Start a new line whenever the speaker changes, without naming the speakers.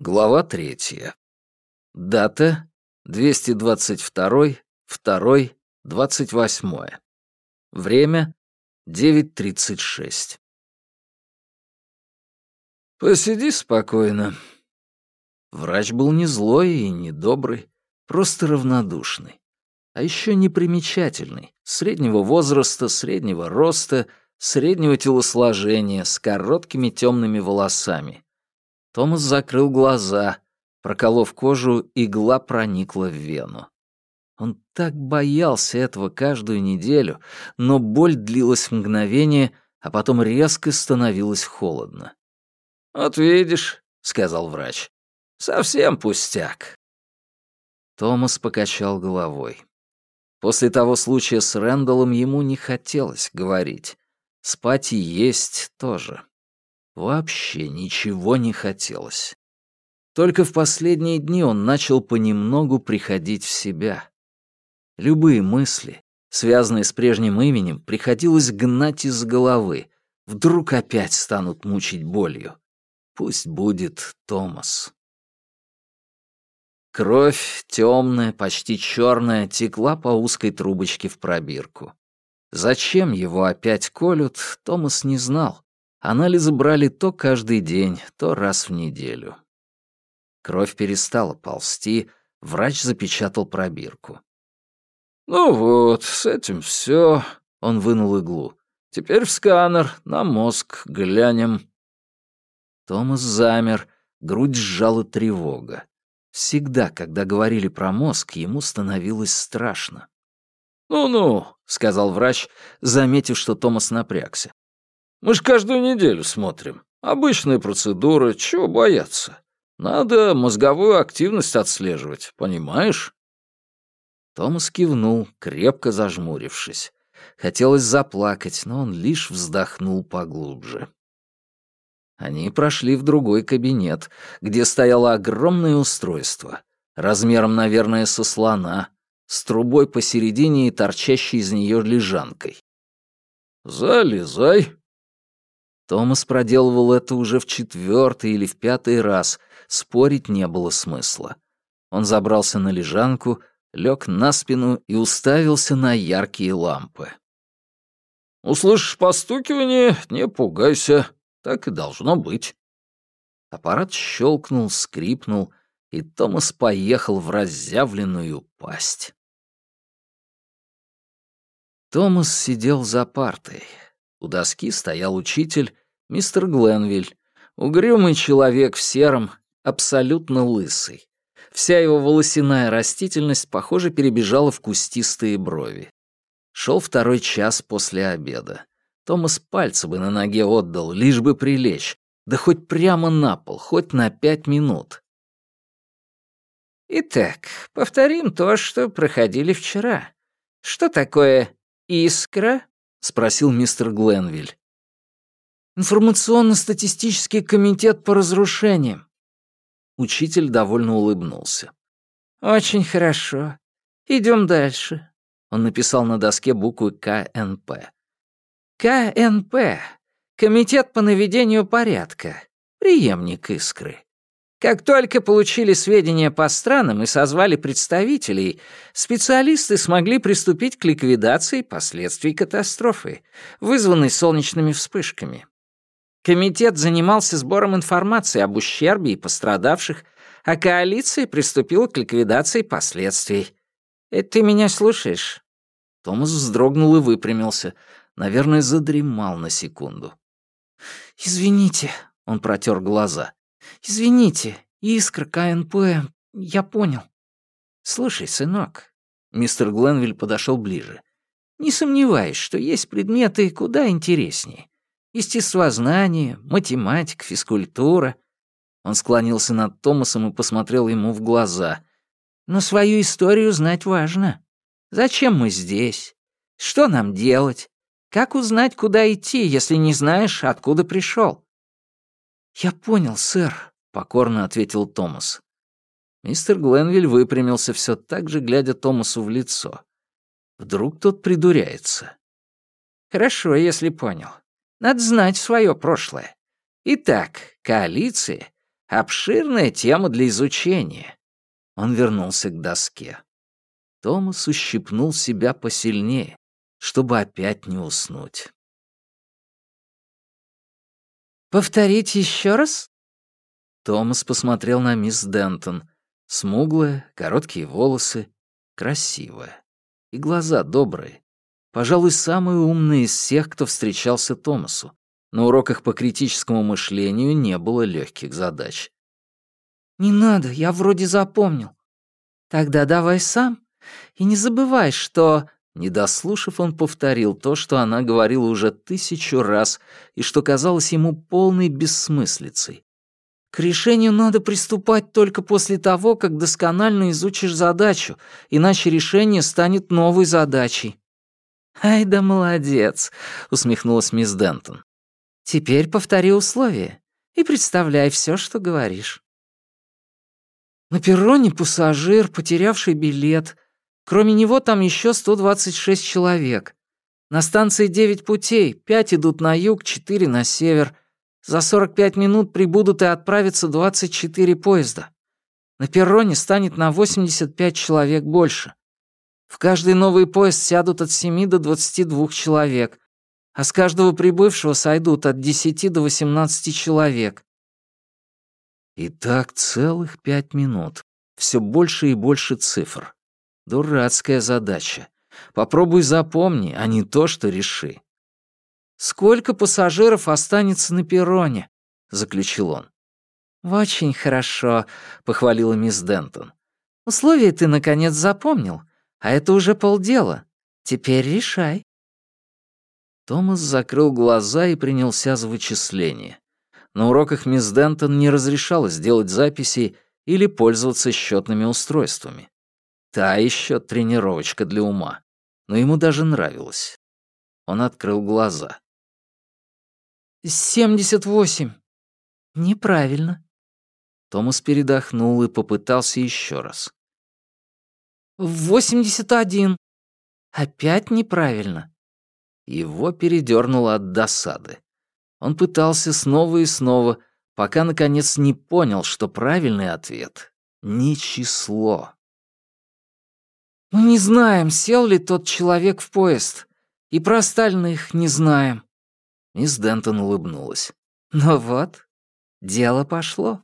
Глава третья. Дата 222 2 28 Время 9.36 «Посиди спокойно». Врач был не злой и не добрый, просто равнодушный. А еще непримечательный, среднего возраста, среднего роста, среднего телосложения, с короткими темными волосами. Томас закрыл глаза. Проколов кожу, игла проникла в вену. Он так боялся этого каждую неделю, но боль длилась мгновение, а потом резко становилось холодно. «Вот видишь», — сказал врач, — «совсем пустяк». Томас покачал головой. После того случая с Рэндаллом ему не хотелось говорить. Спать и есть тоже. Вообще ничего не хотелось. Только в последние дни он начал понемногу приходить в себя. Любые мысли, связанные с прежним именем, приходилось гнать из головы. Вдруг опять станут мучить болью. Пусть будет Томас. Кровь, темная, почти черная, текла по узкой трубочке в пробирку. Зачем его опять колют, Томас не знал. Анализы брали то каждый день, то раз в неделю. Кровь перестала ползти, врач запечатал пробирку. «Ну вот, с этим все. он вынул иглу. «Теперь в сканер, на мозг глянем». Томас замер, грудь сжала тревога. Всегда, когда говорили про мозг, ему становилось страшно. «Ну-ну», — сказал врач, заметив, что Томас напрягся. Мы ж каждую неделю смотрим. Обычная процедура, чего бояться? Надо мозговую активность отслеживать, понимаешь?» Томас кивнул, крепко зажмурившись. Хотелось заплакать, но он лишь вздохнул поглубже. Они прошли в другой кабинет, где стояло огромное устройство, размером, наверное, со слона, с трубой посередине и торчащей из нее лежанкой. «Залезай», Томас проделывал это уже в четвертый или в пятый раз, спорить не было смысла. Он забрался на лежанку, лег на спину и уставился на яркие лампы. «Услышишь постукивание, не пугайся, так и должно быть». Аппарат щелкнул, скрипнул, и Томас поехал в разъявленную пасть. Томас сидел за партой. У доски стоял учитель, мистер Гленвиль, угрюмый человек в сером, абсолютно лысый. Вся его волосяная растительность, похоже, перебежала в кустистые брови. Шел второй час после обеда. Томас пальцы бы на ноге отдал, лишь бы прилечь, да хоть прямо на пол, хоть на пять минут.
Итак, повторим то, что проходили вчера. Что такое искра —
спросил мистер Гленвиль.
«Информационно-статистический комитет по разрушениям».
Учитель довольно улыбнулся.
«Очень хорошо. Идем дальше».
Он написал на доске буквы КНП.
КНП. Комитет по наведению порядка. Приемник искры. Как только получили сведения по странам и созвали представителей, специалисты смогли приступить к ликвидации последствий катастрофы, вызванной солнечными вспышками. Комитет занимался сбором информации об ущербе и пострадавших, а коалиция приступила к ликвидации последствий. Это ты меня слушаешь?»
Томас вздрогнул и выпрямился. Наверное, задремал на секунду.
«Извините», — он протер глаза. «Извините, искра КНП, я понял». «Слушай, сынок», — мистер Гленвиль подошел ближе, «не сомневаюсь, что есть предметы куда интереснее. Естествознание, математика, физкультура».
Он склонился над Томасом и посмотрел ему в глаза.
«Но свою историю знать важно. Зачем мы здесь? Что нам делать? Как узнать, куда идти, если не знаешь, откуда пришел? «Я понял, сэр», — покорно ответил Томас.
Мистер Гленвиль выпрямился все так же, глядя Томасу в лицо. Вдруг тот придуряется.
«Хорошо, если понял. Надо знать свое прошлое. Итак, коалиция Обширная тема для изучения».
Он вернулся к доске. Томас ущипнул себя посильнее, чтобы опять не уснуть.
«Повторить еще раз?»
Томас посмотрел на мисс Дентон. Смуглая, короткие волосы, красивая. И глаза добрые. Пожалуй, самые умные из всех, кто встречался Томасу. На уроках по критическому мышлению не было легких задач.
«Не надо, я вроде запомнил». «Тогда давай сам. И не забывай, что...»
Не дослушав, он повторил то, что она говорила уже тысячу раз и что казалось ему полной бессмыслицей.
К решению надо приступать только после того, как досконально изучишь задачу, иначе решение станет новой задачей». «Ай да молодец», — усмехнулась мисс Дентон. «Теперь повтори условия и представляй все, что говоришь». «На перроне пассажир, потерявший билет. Кроме него там еще 126 человек. На станции 9 путей, 5 идут на юг, 4 на север». За 45 минут прибудут и отправятся 24 поезда. На перроне станет на 85 человек больше. В каждый новый поезд сядут от 7 до 22 человек, а с каждого прибывшего сойдут от 10 до 18 человек.
И так целых пять минут. Все больше и больше цифр. Дурацкая задача. Попробуй запомни, а не то, что реши.
«Сколько пассажиров останется на перроне?» — заключил он.
«Очень хорошо», — похвалила мисс Дентон.
«Условия ты, наконец, запомнил, а это уже полдела. Теперь решай».
Томас закрыл глаза и принялся за вычисление. На уроках мисс Дентон не разрешалось делать записи или пользоваться счетными устройствами. Та еще тренировочка для ума. Но ему даже нравилось. Он открыл глаза.
«Семьдесят восемь».
«Неправильно». Томас передохнул и попытался еще раз.
«Восемьдесят один».
«Опять неправильно». Его передернуло от досады. Он пытался снова и снова, пока, наконец, не понял, что правильный ответ — не число.
«Мы не знаем, сел ли тот человек в поезд, и про остальных не знаем»,
Мисс Дентон улыбнулась.
«Ну вот, дело пошло».